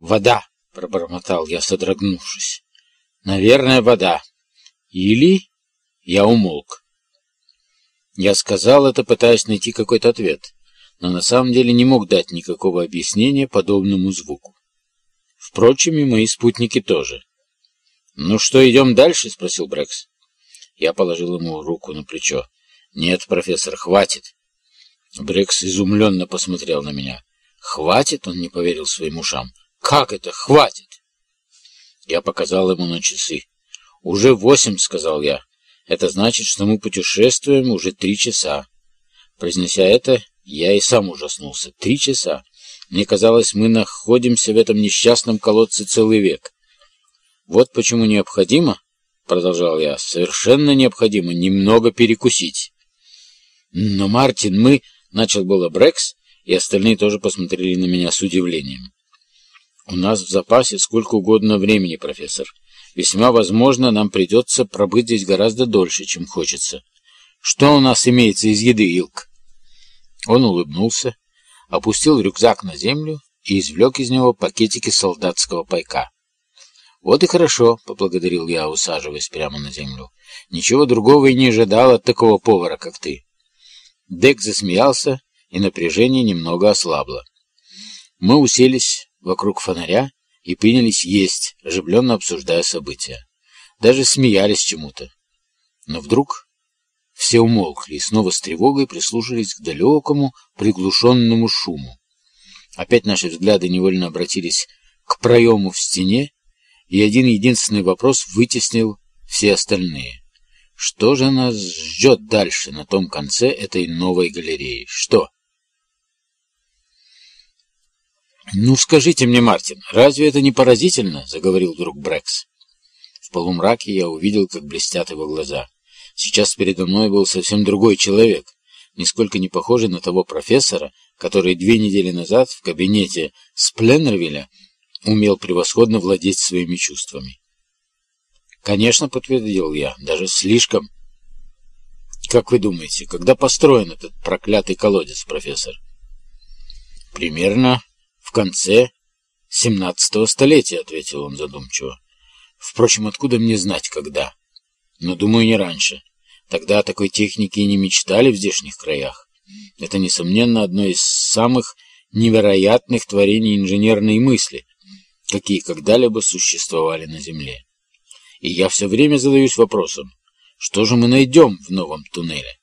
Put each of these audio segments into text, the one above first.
«Вода!» — пробормотал я, содрогнувшись. «Наверное, вода. Или...» Я умолк. Я сказал это, пытаясь найти какой-то ответ, но на самом деле не мог дать никакого объяснения подобному звуку. Впрочем, и мои спутники тоже. «Ну что, идем дальше?» — спросил Брекс. Я положил ему руку на плечо. «Нет, профессор, хватит». Брекс изумленно посмотрел на меня. «Хватит?» — он не поверил своим ушам. «Как это? Хватит!» Я показал ему на часы. «Уже восемь», — сказал я. «Это значит, что мы путешествуем уже три часа». Произнеся это, я и сам ужаснулся. Три часа. Мне казалось, мы находимся в этом несчастном колодце целый век. Вот почему необходимо, — продолжал я, — совершенно необходимо немного перекусить. Но, Мартин, мы... — начал было Брекс, и остальные тоже посмотрели на меня с удивлением. «У нас в запасе сколько угодно времени, профессор. Весьма возможно, нам придется пробыть здесь гораздо дольше, чем хочется. Что у нас имеется из еды, Илк?» Он улыбнулся, опустил рюкзак на землю и извлек из него пакетики солдатского пайка. «Вот и хорошо», — поблагодарил я, усаживаясь прямо на землю. «Ничего другого и не ожидал от такого повара, как ты». Дек засмеялся, и напряжение немного ослабло. Мы уселись вокруг фонаря и принялись есть, оживленно обсуждая события. Даже смеялись чему-то. Но вдруг все умолкли и снова с тревогой прислушались к далекому приглушенному шуму. Опять наши взгляды невольно обратились к проему в стене, и один единственный вопрос вытеснил все остальные. Что же нас ждет дальше на том конце этой новой галереи? Что? «Ну, скажите мне, Мартин, разве это не поразительно?» — заговорил вдруг Брекс. В полумраке я увидел, как блестят его глаза. Сейчас передо мной был совсем другой человек, нисколько не похожий на того профессора, который две недели назад в кабинете Спленнервилля умел превосходно владеть своими чувствами. «Конечно», — подтвердил я, — «даже слишком». «Как вы думаете, когда построен этот проклятый колодец, профессор?» «Примерно в конце семнадцатого столетия», — ответил он задумчиво. «Впрочем, откуда мне знать, когда? Но, думаю, не раньше. Тогда о такой технике и не мечтали в здешних краях. Это, несомненно, одно из самых невероятных творений инженерной мысли, какие когда-либо существовали на Земле. И я все время задаюсь вопросом, что же мы найдем в новом туннеле?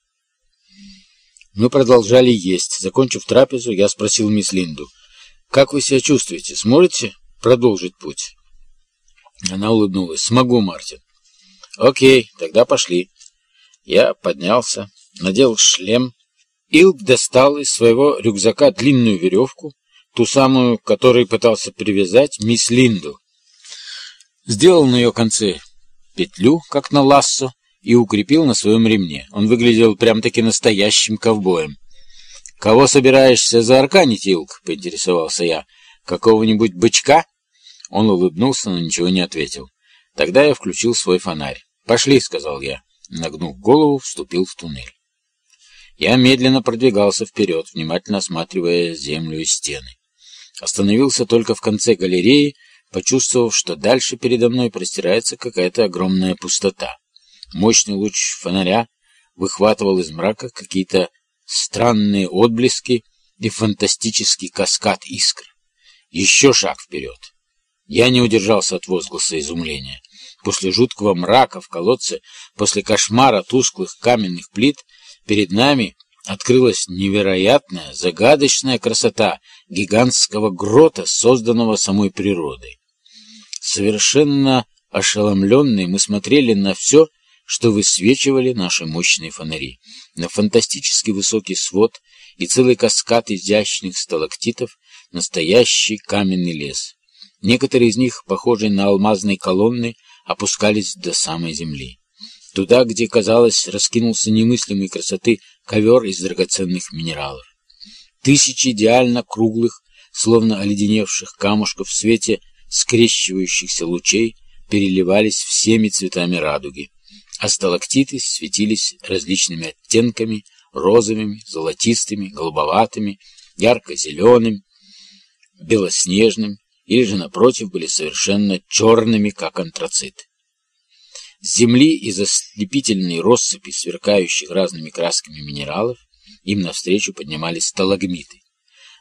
Мы продолжали есть. Закончив трапезу, я спросил мисс Линду, «Как вы себя чувствуете? Сможете продолжить путь?» Она улыбнулась. «Смогу, Мартин». «Окей, тогда пошли». Я поднялся, надел шлем. Илк достал из своего рюкзака длинную веревку, ту самую, которой пытался привязать мисс Линду. Сделал на ее конце петлю, как на лассо, и укрепил на своем ремне. Он выглядел прям-таки настоящим ковбоем. «Кого собираешься заарканить, Илк?» — поинтересовался я. «Какого-нибудь бычка?» Он улыбнулся, но ничего не ответил. Тогда я включил свой фонарь. «Пошли», — сказал я. Нагнув голову, вступил в туннель. Я медленно продвигался вперед, внимательно осматривая землю и стены. Остановился только в конце галереи, почувствовав, что дальше передо мной простирается какая-то огромная пустота. Мощный луч фонаря выхватывал из мрака какие-то странные отблески и фантастический каскад искр. Еще шаг вперед. Я не удержался от возгласа изумления. После жуткого мрака в колодце, после кошмара тусклых каменных плит, перед нами открылась невероятная, загадочная красота гигантского грота, созданного самой природой. Совершенно ошеломленные мы смотрели на все, что высвечивали наши мощные фонари, на фантастически высокий свод и целый каскад изящных сталактитов, настоящий каменный лес. Некоторые из них, похожие на алмазные колонны, опускались до самой земли. Туда, где, казалось, раскинулся немыслимой красоты ковер из драгоценных минералов. Тысячи идеально круглых, словно оледеневших камушков в свете скрещивающихся лучей переливались всеми цветами радуги а сталактиты светились различными оттенками, розовыми, золотистыми, голубоватыми, ярко-зеленым, белоснежным или же, напротив, были совершенно черными, как антрацит. С земли из ослепительной россыпи, сверкающих разными красками минералов, им навстречу поднимались сталагмиты.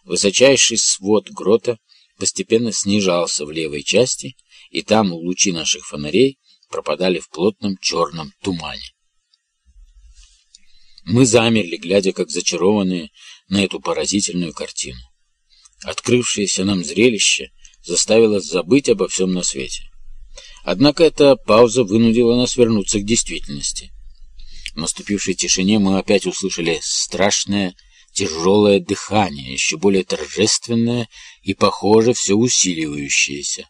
Высочайший свод грота постепенно снижался в левой части, и там лучи наших фонарей пропадали в плотном черном тумане. Мы замерли, глядя как зачарованные на эту поразительную картину. Открывшееся нам зрелище заставило забыть обо всем на свете. Однако эта пауза вынудила нас вернуться к действительности. В наступившей тишине мы опять услышали страшное тяжелое дыхание, еще более торжественное и, похоже, все усиливающееся.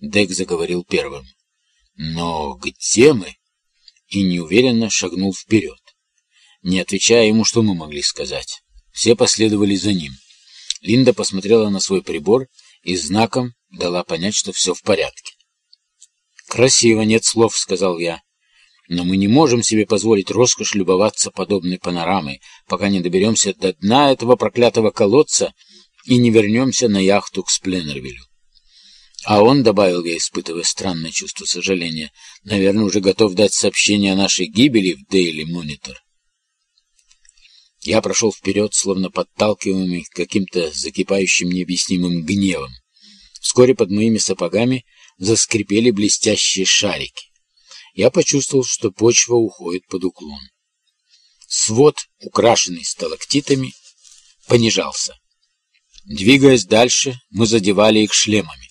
Дек заговорил первым. «Но где мы?» и неуверенно шагнул вперед. Не отвечая ему, что мы могли сказать. Все последовали за ним. Линда посмотрела на свой прибор и знаком дала понять, что все в порядке. «Красиво, нет слов», — сказал я. «Но мы не можем себе позволить роскошь любоваться подобной панорамой, пока не доберемся до дна этого проклятого колодца и не вернемся на яхту к Спленнервилю». А он, добавил я, испытывая странное чувство сожаления, наверное, уже готов дать сообщение о нашей гибели в Daily Monitor. Я прошел вперед, словно подталкиваемый каким-то закипающим необъяснимым гневом. Вскоре под моими сапогами заскрипели блестящие шарики. Я почувствовал, что почва уходит под уклон. Свод, украшенный сталактитами, понижался. Двигаясь дальше, мы задевали их шлемами.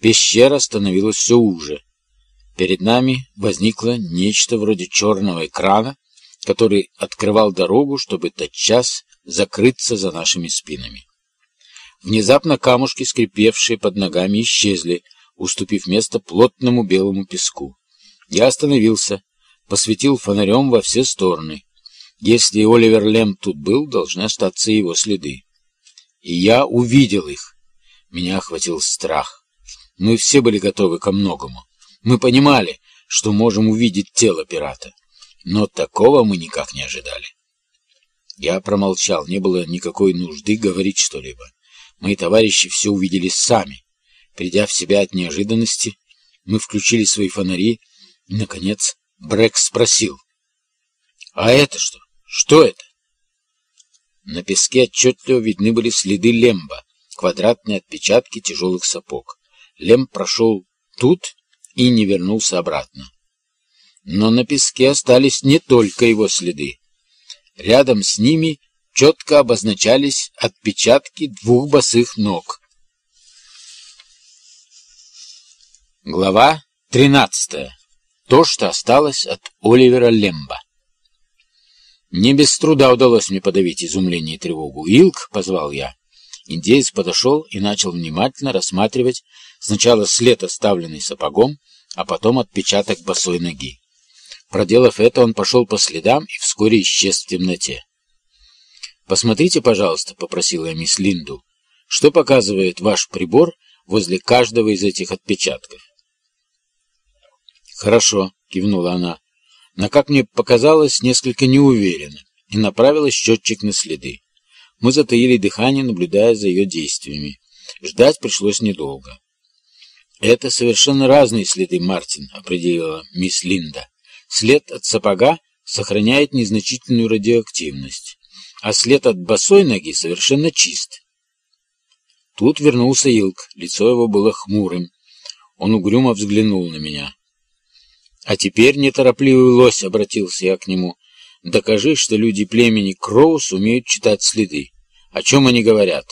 Пещера становилась все уже. Перед нами возникло нечто вроде черного экрана, который открывал дорогу, чтобы тотчас закрыться за нашими спинами. Внезапно камушки, скрипевшие под ногами, исчезли, уступив место плотному белому песку. Я остановился, посветил фонарем во все стороны. Если Оливер Лем тут был, должны остаться его следы. И я увидел их. Меня охватил страх. Мы все были готовы ко многому. Мы понимали, что можем увидеть тело пирата. Но такого мы никак не ожидали. Я промолчал, не было никакой нужды говорить что-либо. Мои товарищи все увидели сами. Придя в себя от неожиданности, мы включили свои фонари, и, наконец, Брэк спросил. «А это что? Что это?» На песке отчетливо видны были следы лемба, квадратные отпечатки тяжелых сапог. Лемб прошел тут и не вернулся обратно. Но на песке остались не только его следы. Рядом с ними четко обозначались отпечатки двух босых ног. Глава 13. То, что осталось от Оливера Лемба. Не без труда удалось мне подавить изумление и тревогу. «Илк!» — позвал я. Индеец подошел и начал внимательно рассматривать сначала след, оставленный сапогом, а потом отпечаток босой ноги. Проделав это, он пошел по следам и вскоре исчез в темноте. «Посмотрите, пожалуйста», — попросила я мисс Линду, «что показывает ваш прибор возле каждого из этих отпечатков?» «Хорошо», — кивнула она, но, как мне показалось, несколько неуверенно, и направила счетчик на следы. Мы затаили дыхание, наблюдая за ее действиями. Ждать пришлось недолго. «Это совершенно разные следы, Мартин», — определила мисс Линда. След от сапога сохраняет незначительную радиоактивность, а след от босой ноги совершенно чист. Тут вернулся Илк, лицо его было хмурым. Он угрюмо взглянул на меня. «А теперь, неторопливый лось», — обратился я к нему, — «докажи, что люди племени Кроус умеют читать следы. О чем они говорят?»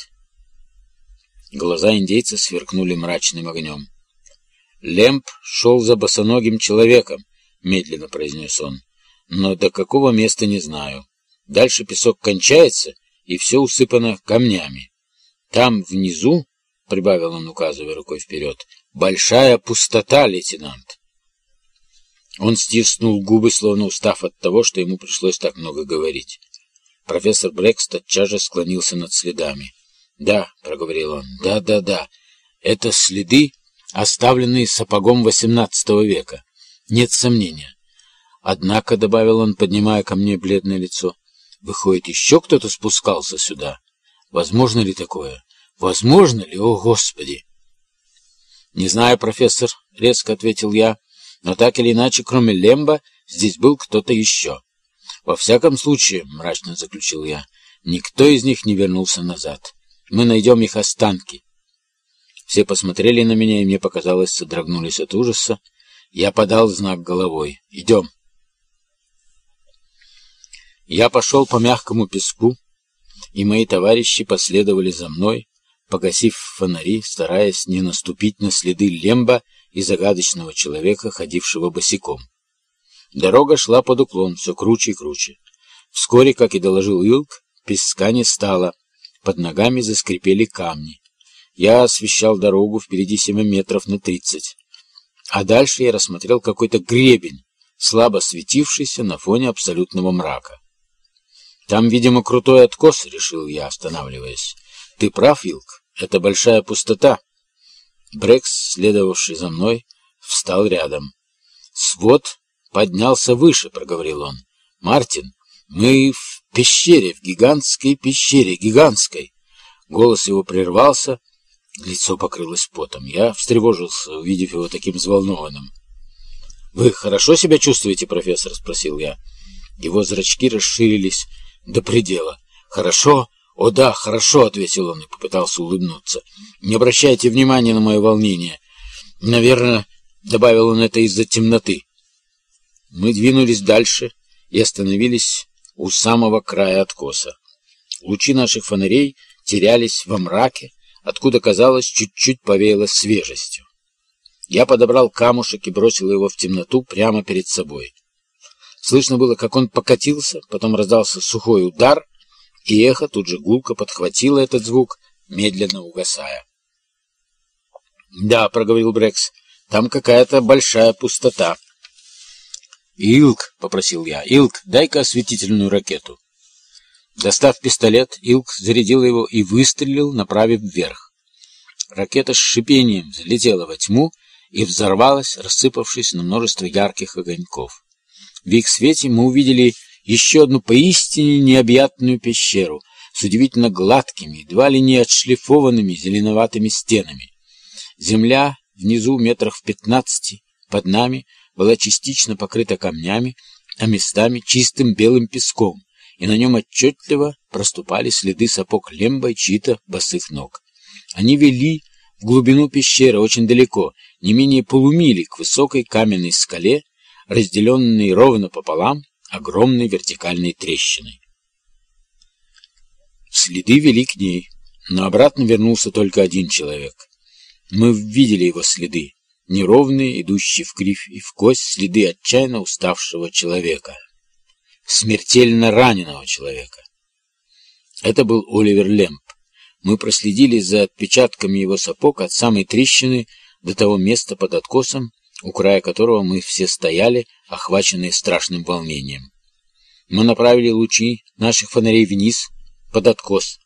Глаза индейца сверкнули мрачным огнем. Лемп шел за босоногим человеком, — медленно произнес он. «Но до какого места не знаю. Дальше песок кончается, и все усыпано камнями. Там внизу, — прибавил он, указывая рукой вперед, — большая пустота, лейтенант». Он стиснул губы, словно устав от того, что ему пришлось так много говорить. Профессор Брэкс тотчас же склонился над следами. «Да», — проговорил он, — «да, да, да, это следы, оставленные сапогом XVIII века. Нет сомнения. Однако, — добавил он, поднимая ко мне бледное лицо, — выходит, еще кто-то спускался сюда. Возможно ли такое? Возможно ли, о Господи! «Не знаю, профессор», — резко ответил я, — «но так или иначе, кроме Лемба, здесь был кто-то еще». «Во всяком случае», — мрачно заключил я, — «никто из них не вернулся назад. Мы найдем их останки». Все посмотрели на меня, и мне показалось, содрогнулись от ужаса. Я подал знак головой. «Идем». Я пошел по мягкому песку, и мои товарищи последовали за мной, погасив фонари, стараясь не наступить на следы Лемба и загадочного человека, ходившего босиком. Дорога шла под уклон, все круче и круче. Вскоре, как и доложил Илк, песка не стало, под ногами заскрипели камни. Я освещал дорогу впереди семи метров на тридцать. А дальше я рассмотрел какой-то гребень, слабо светившийся на фоне абсолютного мрака. «Там, видимо, крутой откос», — решил я, останавливаясь. «Ты прав, Вилк, это большая пустота». Брекс, следовавший за мной, встал рядом. «Свод поднялся выше», — проговорил он. «Мартин, мы в пещере, в гигантской пещере, гигантской». Голос его прервался, лицо покрылось потом. Я встревожился, увидев его таким взволнованным. «Вы хорошо себя чувствуете, профессор?» — спросил я. Его зрачки расширились до предела. «Хорошо? О да, хорошо», — ответил он и попытался улыбнуться. «Не обращайте внимания на мое волнение. Наверное, — добавил он это из-за темноты. Мы двинулись дальше и остановились у самого края откоса. Лучи наших фонарей терялись во мраке, откуда, казалось, чуть-чуть повеяло свежестью. Я подобрал камушек и бросил его в темноту прямо перед собой. Слышно было, как он покатился, потом раздался сухой удар, и эхо тут же гулко подхватило этот звук, медленно угасая. «Да», — проговорил Брекс, — «там какая-то большая пустота». «Илк», — попросил я, — «Илк, дай-ка осветительную ракету». Достав пистолет, Илк зарядил его и выстрелил, направив вверх. Ракета с шипением взлетела во тьму и взорвалась, рассыпавшись на множество ярких огоньков. В их свете мы увидели еще одну поистине необъятную пещеру с удивительно гладкими, едва ли не отшлифованными зеленоватыми стенами. Земля внизу метрах в пятнадцати под нами была частично покрыта камнями, а местами чистым белым песком, и на нем отчетливо проступали следы сапог Лемба и чьи-то босых ног. Они вели в глубину пещеры очень далеко, не менее полумили к высокой каменной скале, разделенный ровно пополам огромной вертикальной трещиной. Следы вели к ней, но обратно вернулся только один человек. Мы видели его следы, неровные, идущие в кривь и в кость, следы отчаянно уставшего человека, смертельно раненого человека. Это был Оливер Лемп. Мы проследили за отпечатками его сапог от самой трещины до того места под откосом, у края которого мы все стояли, охваченные страшным волнением. Мы направили лучи наших фонарей вниз, под откос.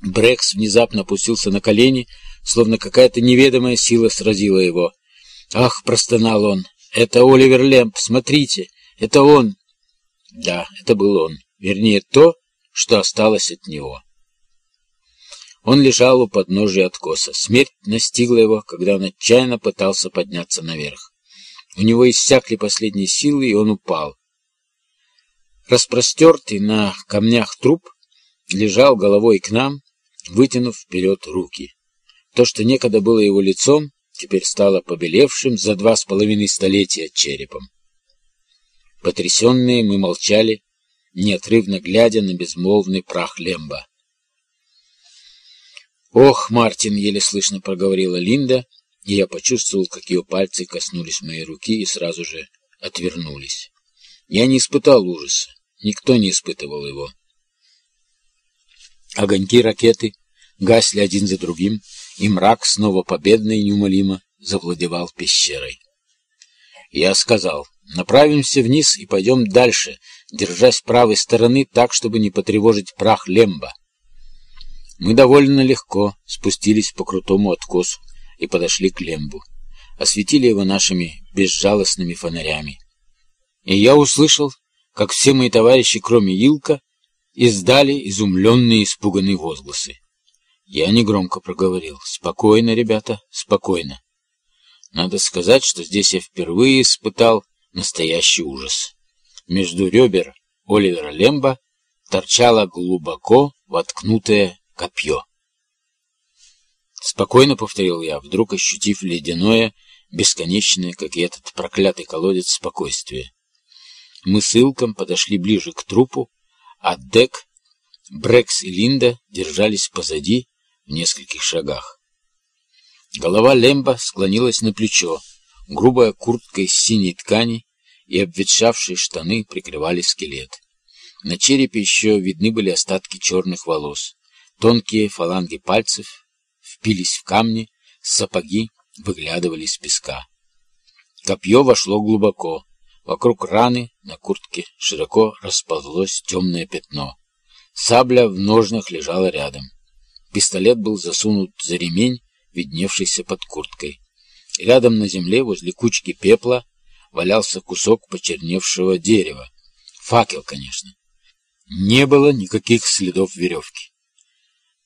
Брекс внезапно опустился на колени, словно какая-то неведомая сила сразила его. «Ах!» — простонал он. «Это Оливер Лемп! Смотрите! Это он!» Да, это был он. Вернее, то, что осталось от него. Он лежал у подножия откоса. Смерть настигла его, когда он отчаянно пытался подняться наверх. У него иссякли последние силы, и он упал. Распростертый на камнях труп лежал головой к нам, вытянув вперед руки. То, что некогда было его лицом, теперь стало побелевшим за два с половиной столетия черепом. Потрясенные мы молчали, неотрывно глядя на безмолвный прах Лемба. «Ох, Мартин!» — еле слышно проговорила Линда, и я почувствовал, как ее пальцы коснулись моей руки и сразу же отвернулись. Я не испытал ужаса, никто не испытывал его. Огоньки ракеты гасли один за другим, и мрак снова победно и неумолимо завладевал пещерой. Я сказал, направимся вниз и пойдем дальше, держась правой стороны так, чтобы не потревожить прах Лемба. Мы довольно легко спустились по крутому откосу и подошли к лембу. Осветили его нашими безжалостными фонарями. И я услышал, как все мои товарищи, кроме Илка, издали изумленные испуганные возгласы. Я негромко проговорил. «Спокойно, ребята, спокойно. Надо сказать, что здесь я впервые испытал настоящий ужас. Между ребер Оливера Лемба торчало глубоко воткнутое копье. «Спокойно», — повторил я, вдруг ощутив ледяное, бесконечное, как и этот проклятый колодец, спокойствие. Мы с Илком подошли ближе к трупу, а Дек, Брекс и Линда держались позади в нескольких шагах. Голова Лемба склонилась на плечо, грубая куртка из синей ткани и обветшавшие штаны прикрывали скелет. На черепе еще видны были остатки черных волос. Тонкие фаланги пальцев впились в камни, сапоги выглядывали из песка. Копье вошло глубоко. Вокруг раны на куртке широко расползлось темное пятно. Сабля в ножнах лежала рядом. Пистолет был засунут за ремень, видневшийся под курткой. Рядом на земле, возле кучки пепла, валялся кусок почерневшего дерева. Факел, конечно. Не было никаких следов веревки.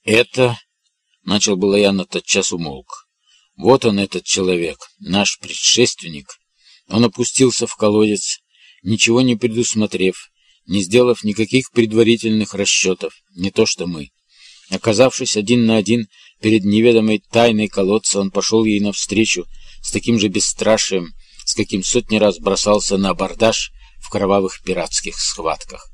«Это...» — начал было я, но тотчас умолк. «Вот он, этот человек, наш предшественник. Он опустился в колодец, ничего не предусмотрев, не сделав никаких предварительных расчетов, не то что мы. Оказавшись один на один перед неведомой тайной колодца, он пошел ей навстречу с таким же бесстрашием, с каким сотни раз бросался на абордаж в кровавых пиратских схватках.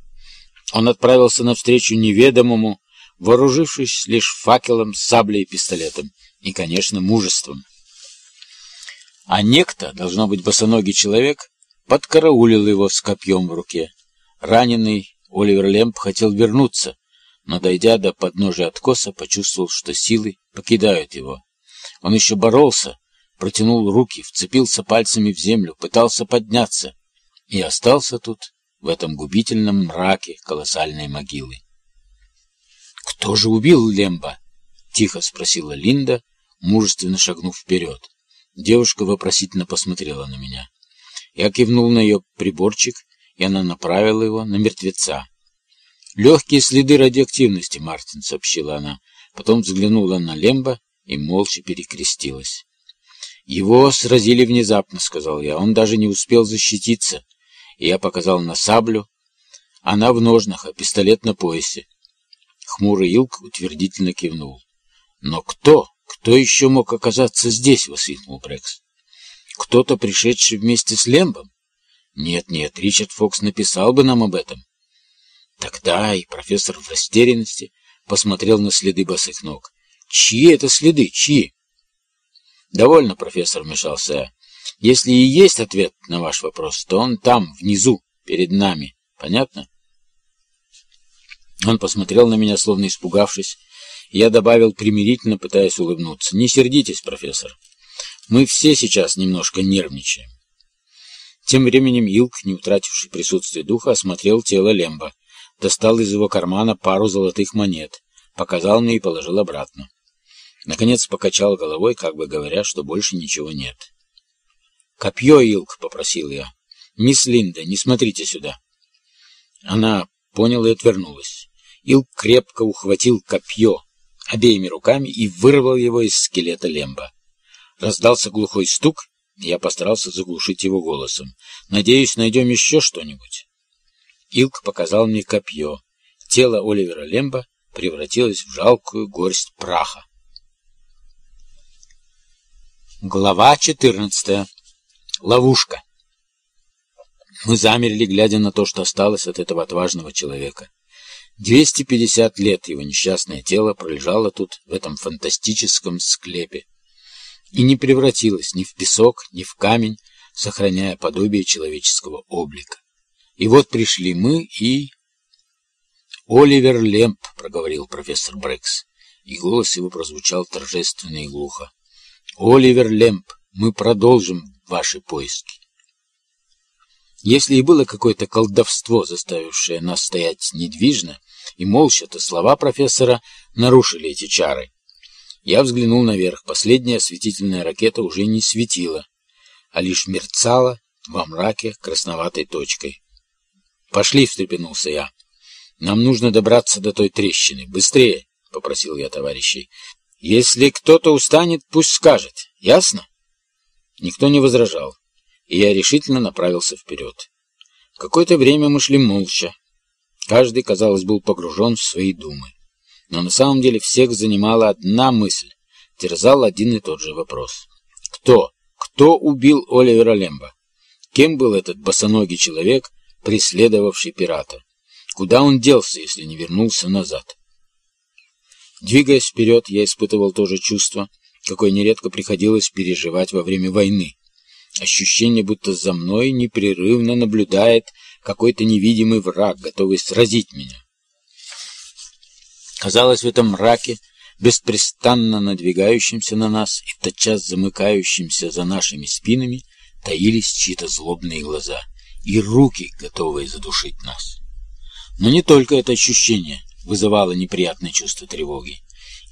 Он отправился навстречу неведомому, вооружившись лишь факелом, саблей и пистолетом, и, конечно, мужеством. А некто, должно быть босоногий человек, подкараулил его с копьем в руке. Раненый Оливер Лемп хотел вернуться, но, дойдя до подножия откоса, почувствовал, что силы покидают его. Он еще боролся, протянул руки, вцепился пальцами в землю, пытался подняться и остался тут, в этом губительном мраке колоссальной могилы. «Кто же убил Лемба?» — тихо спросила Линда, мужественно шагнув вперед. Девушка вопросительно посмотрела на меня. Я кивнул на ее приборчик, и она направила его на мертвеца. «Легкие следы радиоактивности, Мартин», — сообщила она. Потом взглянула на Лемба и молча перекрестилась. «Его сразили внезапно», — сказал я. «Он даже не успел защититься». И я показал на саблю. Она в ножнах, а пистолет на поясе. Хмурый Илк утвердительно кивнул. «Но кто? Кто еще мог оказаться здесь?» — воскликнул Брекс. «Кто-то, пришедший вместе с Лембом?» «Нет-нет, Ричард Фокс написал бы нам об этом». Тогда и профессор в растерянности посмотрел на следы босых ног. «Чьи это следы? Чьи?» «Довольно, профессор», — вмешался. «Если и есть ответ на ваш вопрос, то он там, внизу, перед нами. Понятно?» Он посмотрел на меня, словно испугавшись. Я добавил примирительно, пытаясь улыбнуться. «Не сердитесь, профессор. Мы все сейчас немножко нервничаем». Тем временем Илк, не утративший присутствие духа, осмотрел тело Лемба, достал из его кармана пару золотых монет, показал мне и положил обратно. Наконец покачал головой, как бы говоря, что больше ничего нет. «Копье, Илк!» — попросил я. «Мисс Линда, не смотрите сюда!» Она поняла и отвернулась. Илк крепко ухватил копье обеими руками и вырвал его из скелета лемба. Раздался глухой стук, и я постарался заглушить его голосом. «Надеюсь, найдем еще что-нибудь». Илк показал мне копье. Тело Оливера Лемба превратилось в жалкую горсть праха. Глава 14. Ловушка. Мы замерли, глядя на то, что осталось от этого отважного человека. 250 лет его несчастное тело пролежало тут, в этом фантастическом склепе, и не превратилось ни в песок, ни в камень, сохраняя подобие человеческого облика. И вот пришли мы и... «Оливер Лемп», — проговорил профессор Брекс, и голос его прозвучал торжественно и глухо. «Оливер Лемп, мы продолжим ваши поиски». Если и было какое-то колдовство, заставившее нас стоять недвижно и молча, то слова профессора нарушили эти чары. Я взглянул наверх. Последняя осветительная ракета уже не светила, а лишь мерцала во мраке красноватой точкой. «Пошли!» — встрепенулся я. «Нам нужно добраться до той трещины. Быстрее! попросил я товарищей. «Если кто-то устанет, пусть скажет. Ясно?» Никто не возражал, и я решительно направился вперед. Какое-то время мы шли молча. Каждый, казалось, был погружен в свои думы. Но на самом деле всех занимала одна мысль, терзал один и тот же вопрос. Кто? Кто убил Оливера Лемба? Кем был этот босоногий человек, преследовавший пирата? Куда он делся, если не вернулся назад? Двигаясь вперед, я испытывал то же чувство, какое нередко приходилось переживать во время войны. Ощущение, будто за мной непрерывно наблюдает какой-то невидимый враг, готовый сразить меня. Казалось, в этом мраке, беспрестанно надвигающемся на нас и тотчас замыкающимся за нашими спинами, таились чьи-то злобные глаза и руки, готовые задушить нас. Но не только это ощущение вызывало неприятное чувство тревоги.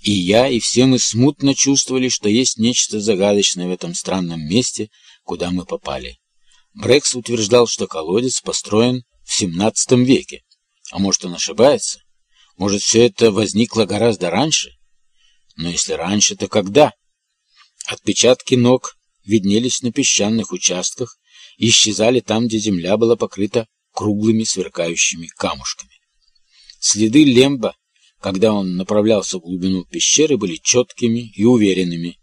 И я, и все мы смутно чувствовали, что есть нечто загадочное в этом странном месте, куда мы попали. Брекс утверждал, что колодец построен в XVII веке. А может, он ошибается? Может, все это возникло гораздо раньше? Но если раньше, то когда? Отпечатки ног виднелись на песчаных участках и исчезали там, где земля была покрыта круглыми сверкающими камушками. Следы Лемба, когда он направлялся в глубину пещеры, были четкими и уверенными,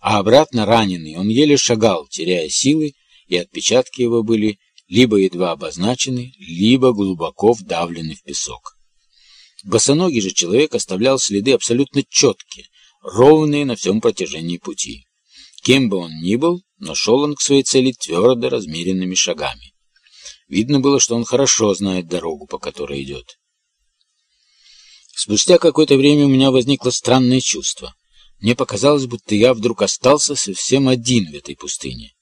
а обратно раненый он еле шагал, теряя силы, и отпечатки его были либо едва обозначены, либо глубоко вдавлены в песок. Босоногий же человек оставлял следы абсолютно четкие, ровные на всем протяжении пути. Кем бы он ни был, но шел он к своей цели твердо размеренными шагами. Видно было, что он хорошо знает дорогу, по которой идет. Спустя какое-то время у меня возникло странное чувство. Мне показалось, будто я вдруг остался совсем один в этой пустыне.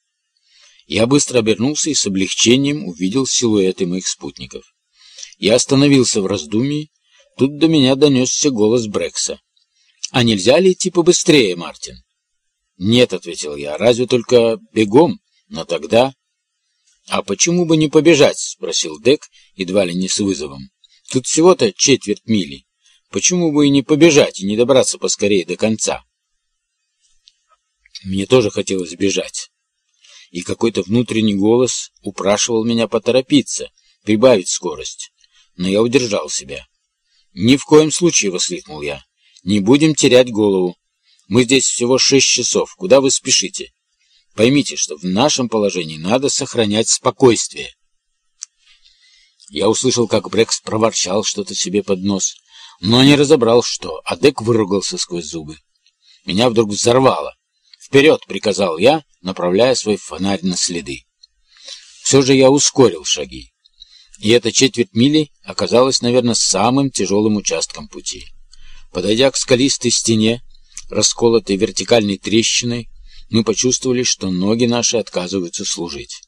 Я быстро обернулся и с облегчением увидел силуэты моих спутников. Я остановился в раздумье Тут до меня донесся голос Брекса. «А нельзя ли идти побыстрее, Мартин?» «Нет», — ответил я, — «разве только бегом? Но тогда...» «А почему бы не побежать?» — спросил Дек, едва ли не с вызовом. «Тут всего-то четверть мили. Почему бы и не побежать, и не добраться поскорее до конца?» Мне тоже хотелось бежать. И какой-то внутренний голос упрашивал меня поторопиться, прибавить скорость. Но я удержал себя. «Ни в коем случае!» — воскликнул я. «Не будем терять голову. Мы здесь всего шесть часов. Куда вы спешите? Поймите, что в нашем положении надо сохранять спокойствие». Я услышал, как Брекс проворчал что-то себе под нос, но не разобрал, что, а Дек выругался сквозь зубы. Меня вдруг взорвало. «Вперед!» — приказал я, направляя свой фонарь на следы. Все же я ускорил шаги. И эта четверть мили оказалась, наверное, самым тяжелым участком пути. Подойдя к скалистой стене, расколотой вертикальной трещиной, мы почувствовали, что ноги наши отказываются служить.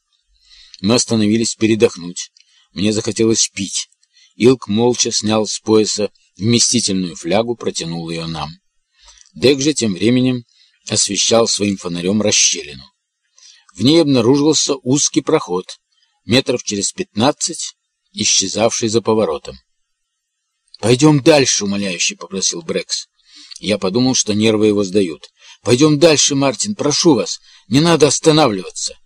Мы остановились передохнуть. Мне захотелось пить. Илк молча снял с пояса вместительную флягу, протянул ее нам. Дек же тем временем освещал своим фонарем расщелину. В ней обнаружился узкий проход, метров через пятнадцать, исчезавший за поворотом. «Пойдем дальше», — умоляюще попросил Брекс. Я подумал, что нервы его сдают. «Пойдем дальше, Мартин, прошу вас, не надо останавливаться».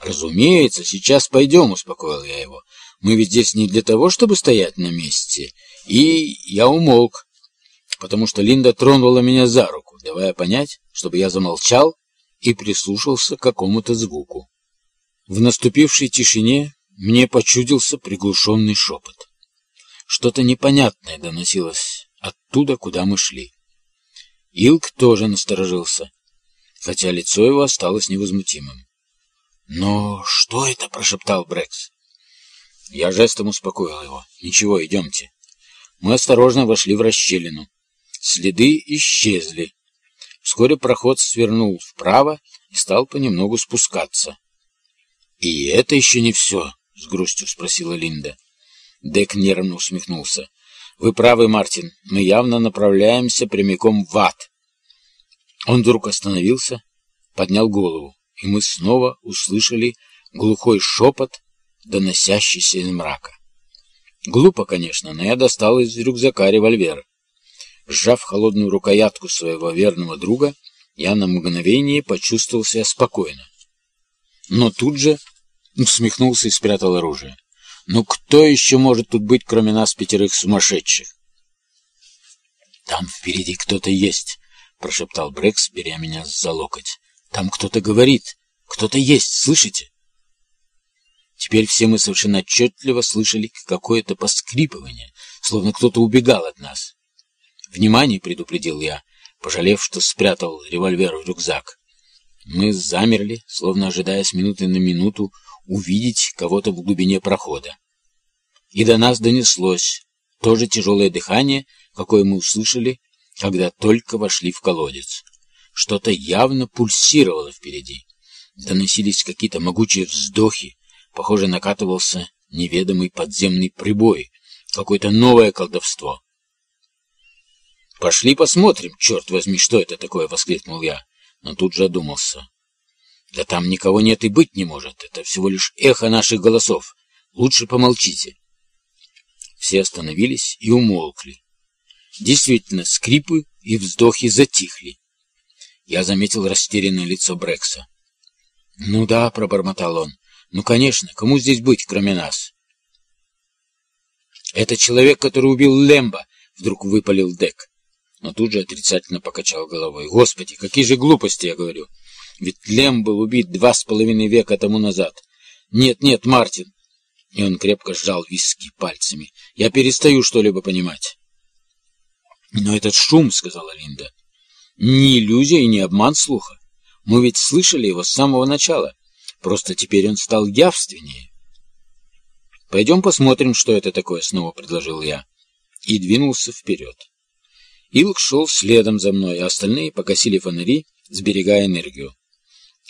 «Разумеется, сейчас пойдем», — успокоил я его. «Мы ведь здесь не для того, чтобы стоять на месте». И я умолк, потому что Линда тронула меня за руку, давая понять, чтобы я замолчал и прислушался к какому-то звуку. В наступившей тишине мне почудился приглушенный шепот. Что-то непонятное доносилось оттуда, куда мы шли. Илк тоже насторожился, хотя лицо его осталось невозмутимым. «Но что это?» — прошептал Брекс. Я жестом успокоил его. «Ничего, идемте». Мы осторожно вошли в расщелину. Следы исчезли. Вскоре проход свернул вправо и стал понемногу спускаться. «И это еще не все», — с грустью спросила Линда. Дек нервно усмехнулся. «Вы правы, Мартин. Мы явно направляемся прямиком в ад». Он вдруг остановился, поднял голову, и мы снова услышали глухой шепот, доносящийся из мрака. Глупо, конечно, но я достал из рюкзака револьвер. Сжав холодную рукоятку своего верного друга, я на мгновение почувствовал себя спокойно. Но тут же усмехнулся и спрятал оружие. «Ну кто еще может тут быть, кроме нас пятерых сумасшедших?» «Там впереди кто-то есть», — прошептал Брекс, беря меня за локоть. «Там кто-то говорит. Кто-то есть, слышите?» Теперь все мы совершенно отчетливо слышали какое-то поскрипывание, словно кто-то убегал от нас. «Внимание!» — предупредил я, пожалев, что спрятал револьвер в рюкзак. Мы замерли, словно ожидая с минуты на минуту увидеть кого-то в глубине прохода. И до нас донеслось то же тяжелое дыхание, какое мы услышали, когда только вошли в колодец. Что-то явно пульсировало впереди. Доносились какие-то могучие вздохи, похоже, накатывался неведомый подземный прибой, какое-то новое колдовство. «Пошли посмотрим, черт возьми, что это такое!» — воскликнул я, но тут же одумался. «Да там никого нет и быть не может. Это всего лишь эхо наших голосов. Лучше помолчите». Все остановились и умолкли. Действительно, скрипы и вздохи затихли. Я заметил растерянное лицо Брекса. «Ну да», — пробормотал он. «Ну, конечно, кому здесь быть, кроме нас?» «Это человек, который убил Лемба», — вдруг выпалил Дек но тут же отрицательно покачал головой. «Господи, какие же глупости, я говорю! Ведь Лем был убит два с половиной века тому назад. Нет, нет, Мартин!» И он крепко сжал виски пальцами. «Я перестаю что-либо понимать». «Но этот шум, — сказала Линда, — не иллюзия и не обман слуха. Мы ведь слышали его с самого начала. Просто теперь он стал явственнее». «Пойдем посмотрим, что это такое», — снова предложил я. И двинулся вперед. Илк шел следом за мной, а остальные погасили фонари, сберегая энергию.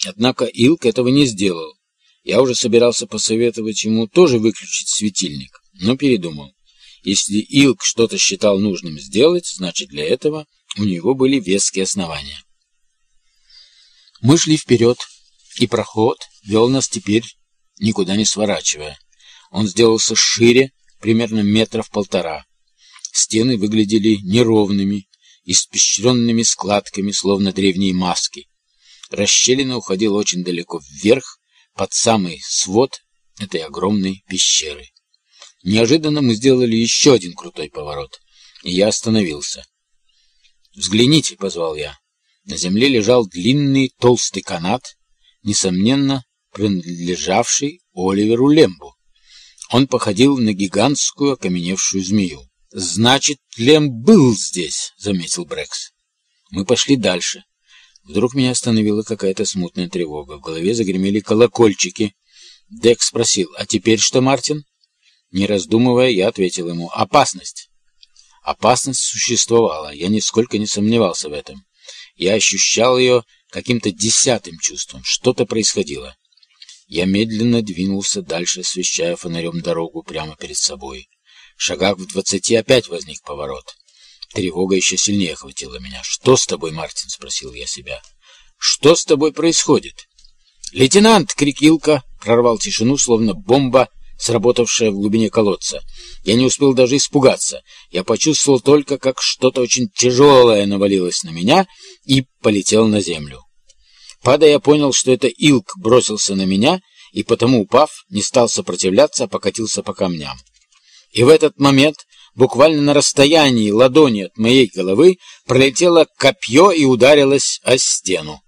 Однако Илк этого не сделал. Я уже собирался посоветовать ему тоже выключить светильник, но передумал. Если Илк что-то считал нужным сделать, значит для этого у него были веские основания. Мы шли вперед, и проход вел нас теперь, никуда не сворачивая. Он сделался шире, примерно метров полтора. Стены выглядели неровными, испещренными складками, словно древние маски. Расщелина уходила очень далеко вверх, под самый свод этой огромной пещеры. Неожиданно мы сделали еще один крутой поворот, и я остановился. «Взгляните», — позвал я. На земле лежал длинный толстый канат, несомненно, принадлежавший Оливеру Лембу. Он походил на гигантскую окаменевшую змею. «Значит, Лем был здесь», — заметил Брекс. Мы пошли дальше. Вдруг меня остановила какая-то смутная тревога. В голове загремели колокольчики. Дек спросил, «А теперь что, Мартин?» Не раздумывая, я ответил ему, «Опасность». Опасность существовала, я нисколько не сомневался в этом. Я ощущал ее каким-то десятым чувством. Что-то происходило. Я медленно двинулся дальше, освещая фонарем дорогу прямо перед собой шагах в двадцати опять возник поворот. Тревога еще сильнее охватила меня. «Что с тобой, Мартин?» — спросил я себя. «Что с тобой происходит?» «Лейтенант!» — крикилка прорвал тишину, словно бомба, сработавшая в глубине колодца. Я не успел даже испугаться. Я почувствовал только, как что-то очень тяжелое навалилось на меня и полетел на землю. Падая, я понял, что это Илк бросился на меня, и потому, упав, не стал сопротивляться, а покатился по камням. И в этот момент, буквально на расстоянии ладони от моей головы, пролетело копье и ударилось о стену.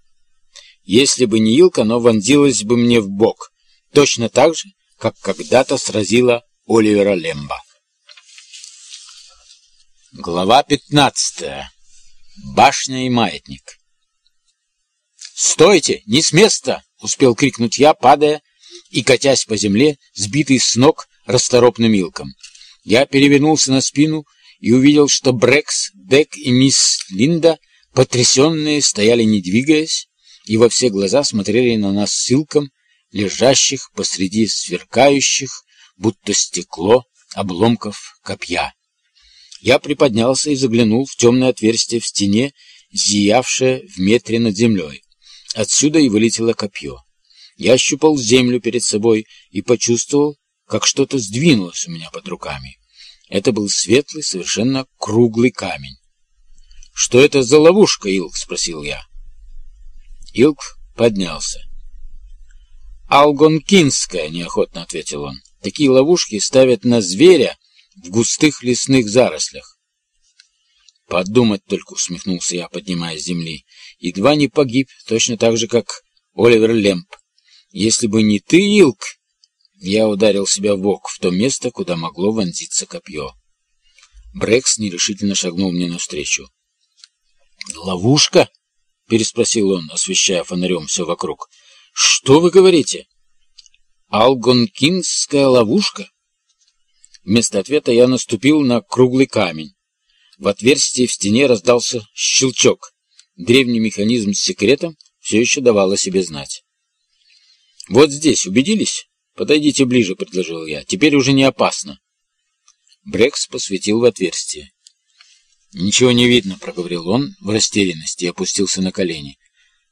Если бы не Илка, оно вонзилось бы мне в бок, точно так же, как когда-то сразила Оливера Лемба. Глава пятнадцатая. Башня и маятник. «Стойте! Не с места!» — успел крикнуть я, падая и катясь по земле, сбитый с ног расторопным Илком. Я перевернулся на спину и увидел, что Брекс, Дек и мисс Линда, потрясенные, стояли не двигаясь, и во все глаза смотрели на нас силком, лежащих посреди сверкающих, будто стекло, обломков копья. Я приподнялся и заглянул в темное отверстие в стене, зиявшее в метре над землей. Отсюда и вылетело копье. Я ощупал землю перед собой и почувствовал, как что-то сдвинулось у меня под руками. Это был светлый, совершенно круглый камень. «Что это за ловушка, Илк?» — спросил я. Илк поднялся. «Алгонкинская», — неохотно ответил он. «Такие ловушки ставят на зверя в густых лесных зарослях». «Подумать только», — усмехнулся я, поднимая с земли. «Едва не погиб, точно так же, как Оливер Лемп. Если бы не ты, Илк...» Я ударил себя в бок, в то место, куда могло вонзиться копье. Брекс нерешительно шагнул мне навстречу. «Ловушка?» — переспросил он, освещая фонарем все вокруг. «Что вы говорите?» «Алгонкинская ловушка?» Вместо ответа я наступил на круглый камень. В отверстии в стене раздался щелчок. Древний механизм с секретом все еще давал о себе знать. «Вот здесь убедились? Подойдите ближе», — предложил я. «Теперь уже не опасно». Брекс посветил в отверстие. «Ничего не видно», — проговорил он в растерянности и опустился на колени.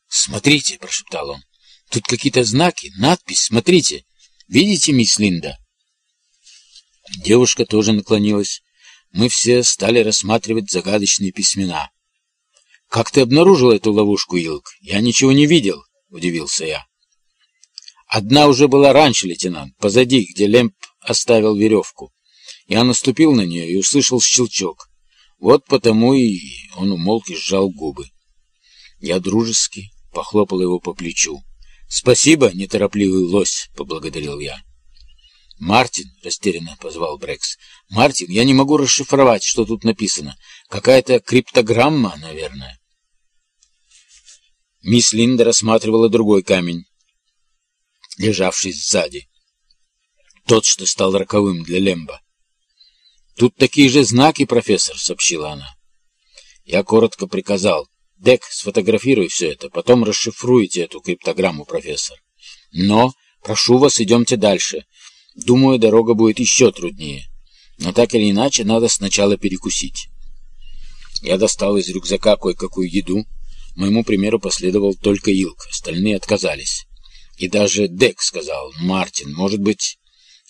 «Смотрите», — прошептал он, — «тут какие-то знаки, надпись, смотрите. Видите, мисс Линда?» Девушка тоже наклонилась. Мы все стали рассматривать загадочные письмена. «Как ты обнаружил эту ловушку, Илк? Я ничего не видел», — удивился я. «Одна уже была раньше, лейтенант, позади, где Лемп оставил веревку. Я наступил на нее и услышал щелчок. Вот потому и он умолк и сжал губы. Я дружески похлопал его по плечу. «Спасибо, неторопливый лось!» — поблагодарил я. «Мартин!» — растерянно позвал Брекс. «Мартин, я не могу расшифровать, что тут написано. Какая-то криптограмма, наверное». Мисс Линда рассматривала другой камень, лежавший сзади. Тот, что стал роковым для Лемба. «Тут такие же знаки, профессор», — сообщила она. Я коротко приказал. «Дек, сфотографируй все это, потом расшифруйте эту криптограмму, профессор. Но, прошу вас, идемте дальше. Думаю, дорога будет еще труднее. Но так или иначе, надо сначала перекусить». Я достал из рюкзака кое-какую еду. Моему примеру последовал только Илк, остальные отказались. И даже Дек сказал, «Мартин, может быть...»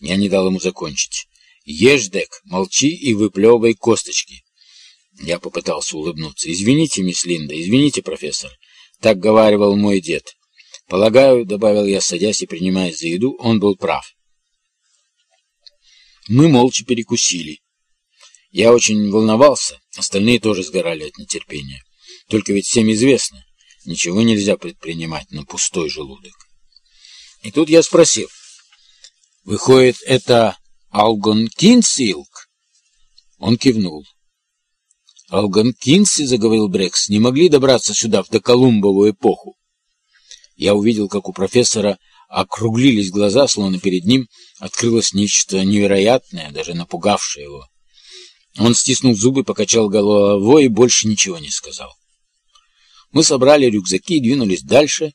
Я не дал ему закончить. Ешь, Дек, молчи и выплевывай косточки. Я попытался улыбнуться. Извините, мисс Линда, извините, профессор. Так говаривал мой дед. Полагаю, добавил я, садясь и принимаясь за еду, он был прав. Мы молча перекусили. Я очень волновался, остальные тоже сгорали от нетерпения. Только ведь всем известно, ничего нельзя предпринимать на пустой желудок. И тут я спросил, выходит, это «Алгонкинсилк?» Он кивнул. «Алгонкинсы, — заговорил Брекс, — не могли добраться сюда в доколумбовую эпоху». Я увидел, как у профессора округлились глаза, словно перед ним открылось нечто невероятное, даже напугавшее его. Он стиснул зубы, покачал головой и больше ничего не сказал. Мы собрали рюкзаки и двинулись дальше,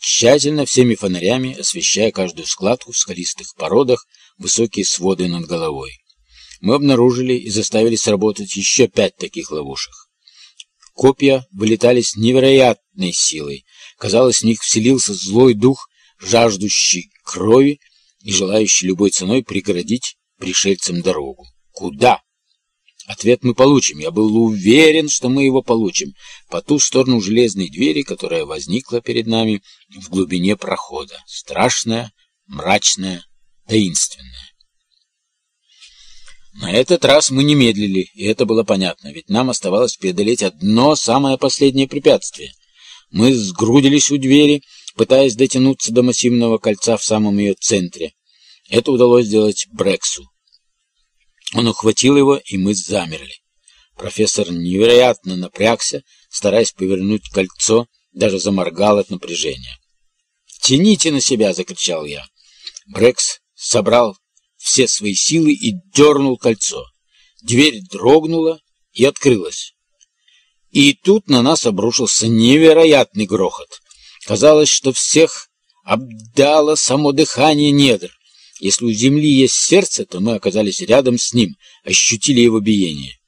тщательно всеми фонарями освещая каждую складку в скалистых породах, высокие своды над головой. Мы обнаружили и заставили сработать еще пять таких ловушек. Копья вылетали с невероятной силой. Казалось, в них вселился злой дух, жаждущий крови и желающий любой ценой преградить пришельцам дорогу. Куда? Ответ мы получим. Я был уверен, что мы его получим. По ту сторону железной двери, которая возникла перед нами в глубине прохода. Страшная, мрачная, таинственная. На этот раз мы не медлили, и это было понятно, ведь нам оставалось преодолеть одно самое последнее препятствие. Мы сгрудились у двери, пытаясь дотянуться до массивного кольца в самом ее центре. Это удалось сделать Брексу. Он ухватил его, и мы замерли. Профессор невероятно напрягся, стараясь повернуть кольцо, даже заморгал от напряжения. «Тяните на себя!» — закричал я. Брекс собрал все свои силы и дернул кольцо. Дверь дрогнула и открылась. И тут на нас обрушился невероятный грохот. Казалось, что всех обдало само дыхание недр. Если у земли есть сердце, то мы оказались рядом с ним, ощутили его биение.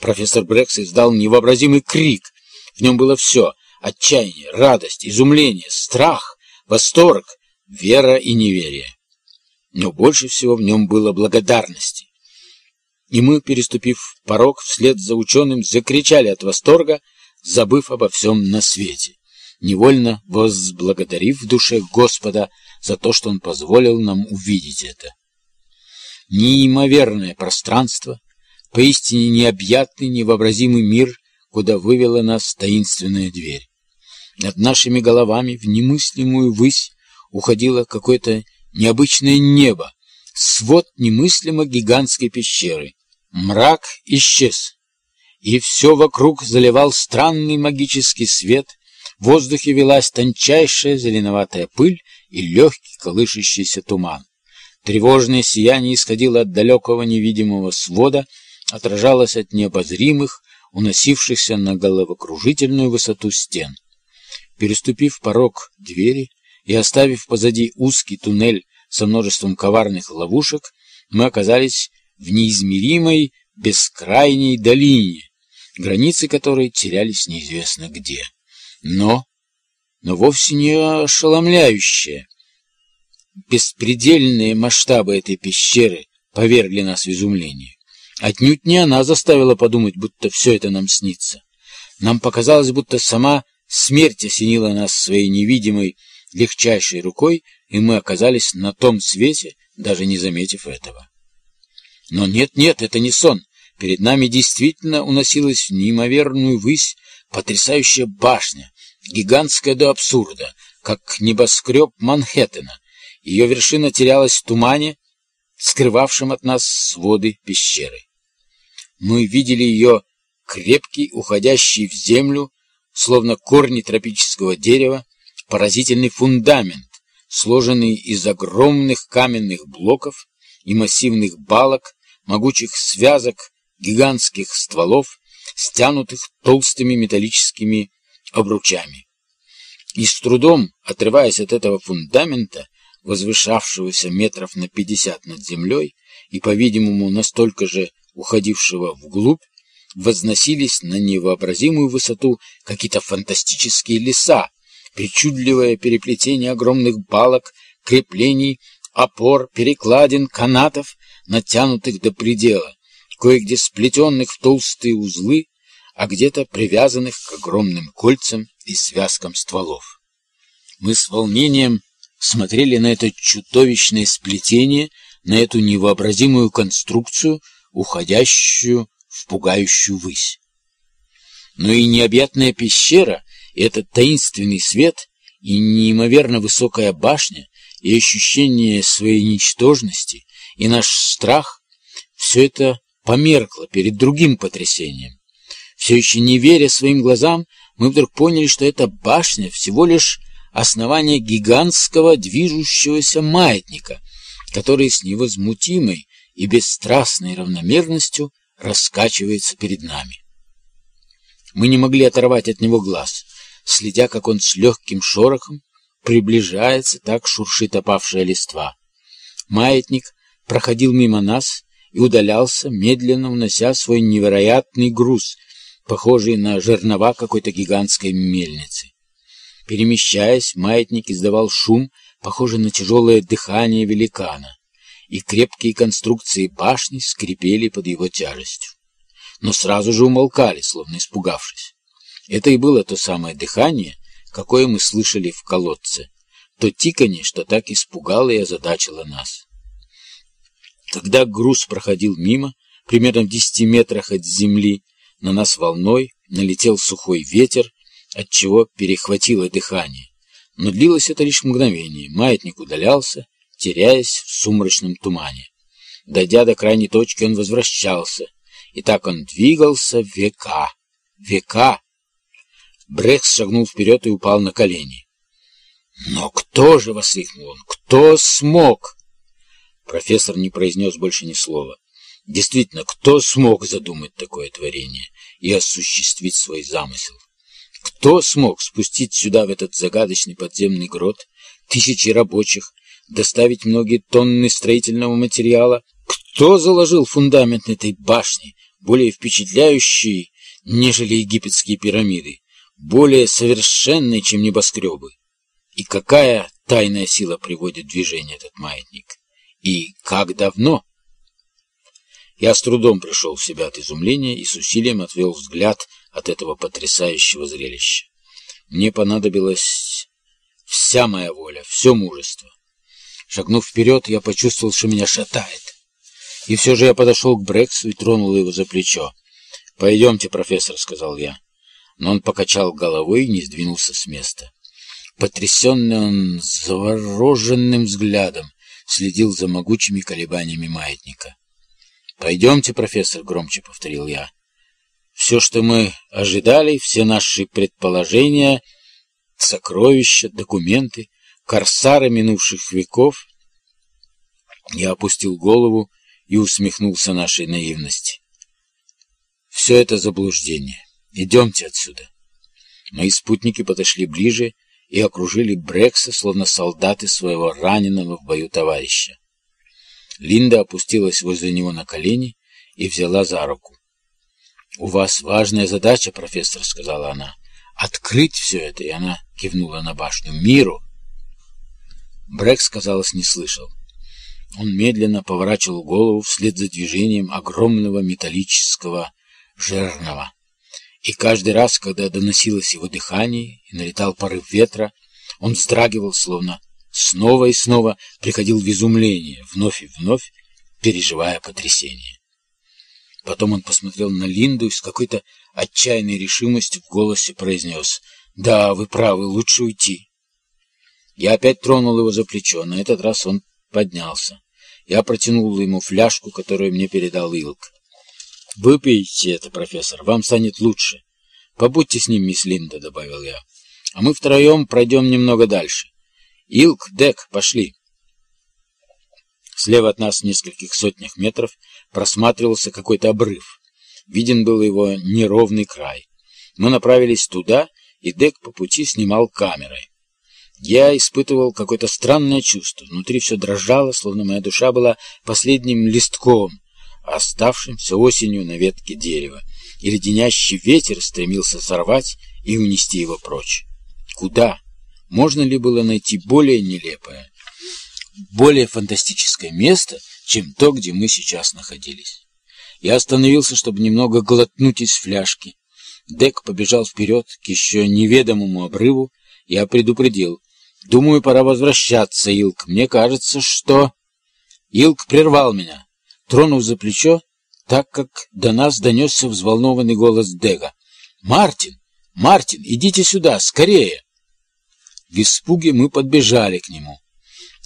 Профессор Брекс издал невообразимый крик. В нем было все — отчаяние, радость, изумление, страх, восторг, вера и неверие но больше всего в нем было благодарности. и мы, переступив порог, вслед за ученым закричали от восторга, забыв обо всем на свете, невольно возблагодарив в душе Господа за то, что Он позволил нам увидеть это. Неимоверное пространство, поистине необъятный, невообразимый мир, куда вывела нас таинственная дверь. Над нашими головами в немыслимую высь уходило какое-то необычное небо, свод немыслимо гигантской пещеры. Мрак исчез, и все вокруг заливал странный магический свет, в воздухе велась тончайшая зеленоватая пыль и легкий колышащийся туман. Тревожное сияние исходило от далекого невидимого свода, отражалось от необозримых, уносившихся на головокружительную высоту стен. Переступив порог двери и оставив позади узкий туннель со множеством коварных ловушек, мы оказались в неизмеримой бескрайней долине, границы которой терялись неизвестно где. Но, но вовсе не ошеломляющие. Беспредельные масштабы этой пещеры повергли нас в изумление. Отнюдь не она заставила подумать, будто все это нам снится. Нам показалось, будто сама смерть осенила нас своей невидимой, легчайшей рукой, и мы оказались на том свете, даже не заметив этого. Но нет-нет, это не сон. Перед нами действительно уносилась в неимоверную высь потрясающая башня, гигантская до абсурда, как небоскреб Манхэттена. Ее вершина терялась в тумане, скрывавшем от нас своды пещеры. Мы видели ее крепкий, уходящий в землю, словно корни тропического дерева, поразительный фундамент, сложенный из огромных каменных блоков и массивных балок, могучих связок, гигантских стволов, стянутых толстыми металлическими обручами. И с трудом, отрываясь от этого фундамента, возвышавшегося метров на пятьдесят над землей и, по-видимому, настолько же уходившего вглубь, возносились на невообразимую высоту какие-то фантастические леса, причудливое переплетение огромных балок, креплений, опор, перекладин, канатов, натянутых до предела, кое-где сплетенных в толстые узлы, а где-то привязанных к огромным кольцам и связкам стволов. Мы с волнением смотрели на это чудовищное сплетение, на эту невообразимую конструкцию, уходящую в пугающую высь. Но и необъятная пещера, этот таинственный свет, и неимоверно высокая башня, и ощущение своей ничтожности, и наш страх — все это померкло перед другим потрясением. Все еще не веря своим глазам, мы вдруг поняли, что эта башня всего лишь основание гигантского движущегося маятника, который с невозмутимой и бесстрастной равномерностью раскачивается перед нами. Мы не могли оторвать от него глаз, следя, как он с легким шорохом приближается, так шуршит опавшая листва. Маятник проходил мимо нас и удалялся, медленно унося свой невероятный груз, похожий на жернова какой-то гигантской мельницы. Перемещаясь, маятник издавал шум, похожий на тяжелое дыхание великана и крепкие конструкции башни скрипели под его тяжестью. Но сразу же умолкали, словно испугавшись. Это и было то самое дыхание, какое мы слышали в колодце, то тиканье, что так испугало и озадачило нас. Когда груз проходил мимо, примерно в десяти метрах от земли, на нас волной налетел сухой ветер, отчего перехватило дыхание. Но длилось это лишь мгновение. Маятник удалялся, теряясь в сумрачном тумане. Дойдя до крайней точки, он возвращался, и так он двигался века, века. Брекс шагнул вперед и упал на колени. «Но кто же?» — воскликнул он. «Кто смог?» Профессор не произнес больше ни слова. Действительно, кто смог задумать такое творение и осуществить свой замысел? Кто смог спустить сюда, в этот загадочный подземный грот, тысячи рабочих, доставить многие тонны строительного материала. Кто заложил фундамент этой башни, более впечатляющей, нежели египетские пирамиды, более совершенной, чем небоскребы? И какая тайная сила приводит в движение этот маятник? И как давно? Я с трудом пришел в себя от изумления и с усилием отвел взгляд от этого потрясающего зрелища. Мне понадобилась вся моя воля, все мужество. Шагнув вперед, я почувствовал, что меня шатает. И все же я подошел к Брексу и тронул его за плечо. «Пойдемте, профессор», — сказал я. Но он покачал головой и не сдвинулся с места. Потрясенный он завороженным взглядом следил за могучими колебаниями маятника. «Пойдемте, профессор», — громче повторил я. «Все, что мы ожидали, все наши предположения, сокровища, документы, корсары минувших веков...» Я опустил голову и усмехнулся нашей наивности. «Все это заблуждение. Идемте отсюда». Мои спутники подошли ближе и окружили Брекса, словно солдаты своего раненого в бою товарища. Линда опустилась возле него на колени и взяла за руку. «У вас важная задача, профессор», — сказала она. «Открыть все это», — и она кивнула на башню. «Миру!» Брекс, казалось, не слышал. Он медленно поворачивал голову вслед за движением огромного металлического жернова. И каждый раз, когда доносилось его дыхание и налетал порыв ветра, он вздрагивал, словно снова и снова приходил в изумление, вновь и вновь переживая потрясение. Потом он посмотрел на Линду и с какой-то отчаянной решимостью в голосе произнес «Да, вы правы, лучше уйти». Я опять тронул его за плечо, на этот раз он поднялся. Я протянул ему фляжку, которую мне передал Илк. «Выпейте это, профессор, вам станет лучше. Побудьте с ним, мисс Линда», — добавил я. «А мы втроем пройдем немного дальше. Илк, Дек, пошли». Слева от нас в нескольких сотнях метров просматривался какой-то обрыв. Виден был его неровный край. Мы направились туда, и Дек по пути снимал камерой. Я испытывал какое-то странное чувство. Внутри все дрожало, словно моя душа была последним листком, оставшимся осенью на ветке дерева, и леденящий ветер стремился сорвать и унести его прочь. Куда? Можно ли было найти более нелепое, более фантастическое место, чем то, где мы сейчас находились? Я остановился, чтобы немного глотнуть из фляжки. Дек побежал вперед к еще неведомому обрыву. Я предупредил. «Думаю, пора возвращаться, Илк. Мне кажется, что...» Илк прервал меня тронув за плечо, так как до нас донесся взволнованный голос Дега. «Мартин! Мартин, идите сюда, скорее!» В испуге мы подбежали к нему.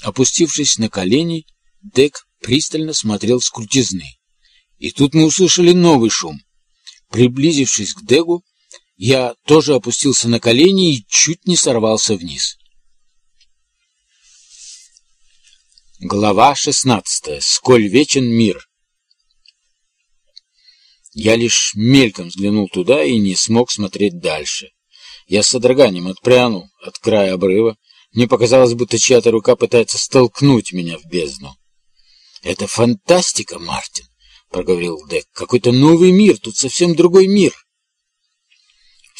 Опустившись на колени, Дег пристально смотрел с крутизны. И тут мы услышали новый шум. Приблизившись к Дегу, я тоже опустился на колени и чуть не сорвался вниз. Глава 16. Сколь вечен мир. Я лишь мельком взглянул туда и не смог смотреть дальше. Я с содроганием отпрянул от края обрыва. Мне показалось, будто чья-то рука пытается столкнуть меня в бездну. «Это фантастика, Мартин!» — проговорил Дек. «Какой-то новый мир, тут совсем другой мир!»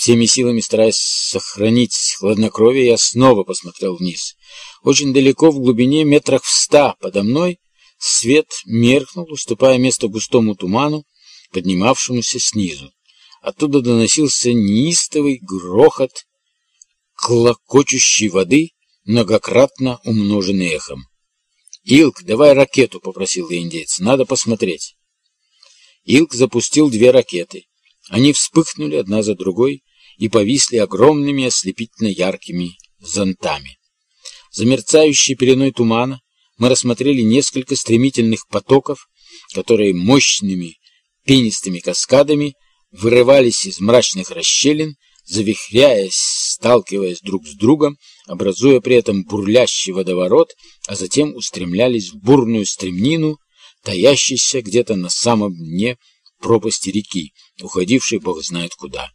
Всеми силами стараясь сохранить хладнокровие, я снова посмотрел вниз. Очень далеко, в глубине, метрах в ста подо мной, свет меркнул, уступая место густому туману, поднимавшемуся снизу. Оттуда доносился неистовый грохот клокочущей воды, многократно умноженный эхом. «Илк, давай ракету», — попросил я индейец, — «надо посмотреть». Илк запустил две ракеты. Они вспыхнули одна за другой и повисли огромными ослепительно яркими зонтами. За мерцающей пеленой тумана мы рассмотрели несколько стремительных потоков, которые мощными пенистыми каскадами вырывались из мрачных расщелин, завихряясь, сталкиваясь друг с другом, образуя при этом бурлящий водоворот, а затем устремлялись в бурную стремнину, таящейся где-то на самом дне пропасти реки, уходившей бог знает куда.